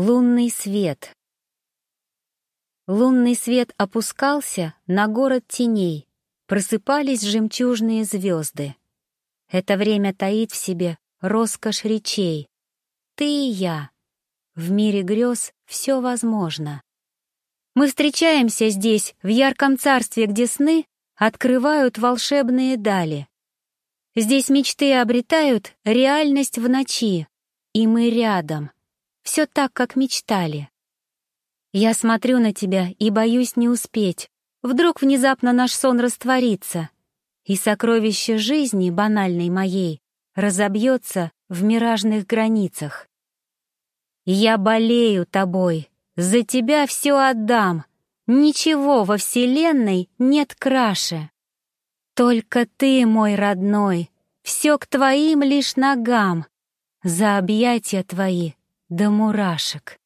Лунный свет. Лунный свет опускался на город теней, просыпались жемчужные звезды. Это время таит в себе роскошь речей. Ты и я. В мире грез все возможно. Мы встречаемся здесь, в ярком царстве, где сны открывают волшебные дали. Здесь мечты обретают реальность в ночи, и мы рядом — все так, как мечтали. Я смотрю на тебя и боюсь не успеть. Вдруг внезапно наш сон растворится, и сокровище жизни, банальной моей, разобьется в миражных границах. Я болею тобой, за тебя все отдам, ничего во вселенной нет краше. Только ты, мой родной, все к твоим лишь ногам, за объятия твои до мурашек.